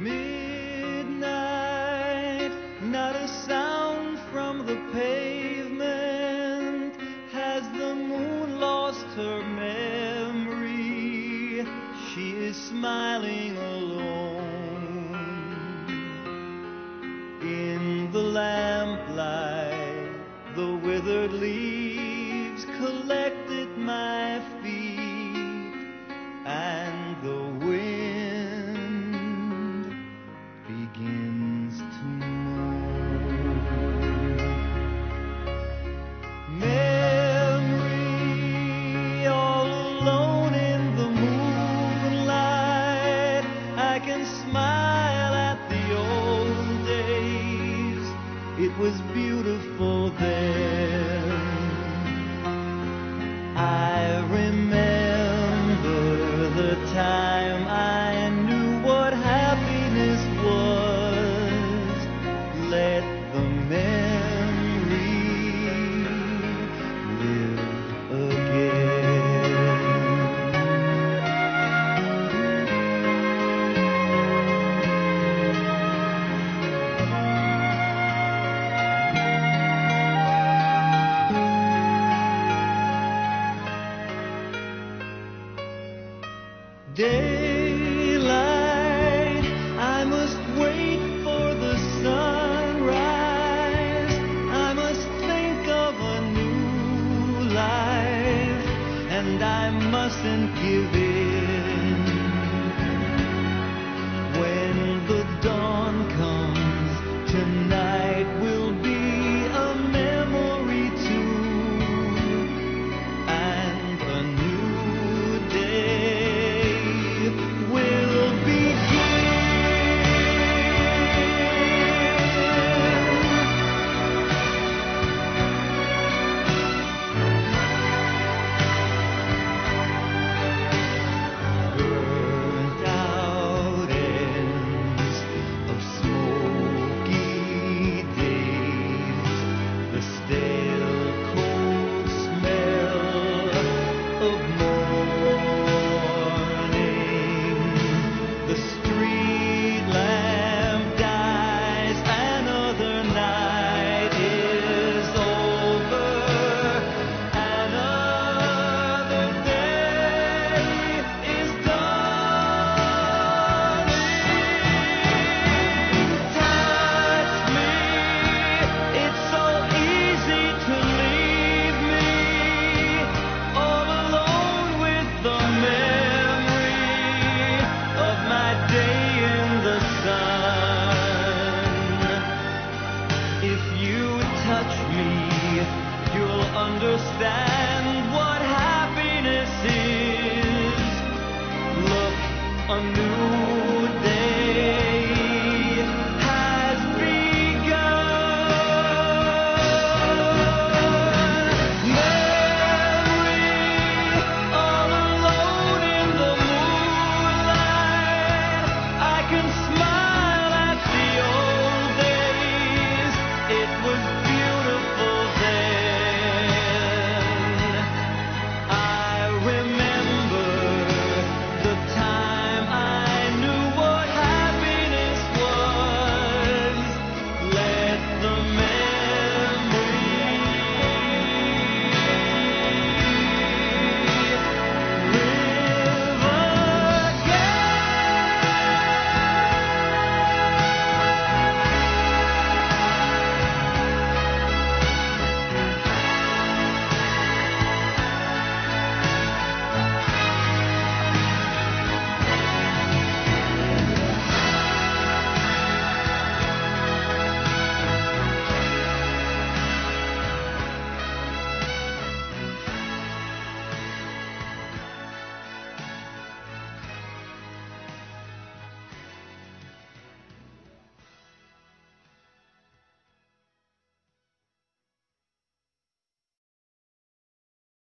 Midnight, not a sound from the pavement. Has the moon lost her memory? She is smiling alone. In the lamplight, the withered leaves collect. Smile at the old days. It was beautiful then. I remember the time Daylight, I must wait for the sunrise. I must think of a new life, and I mustn't give in understand.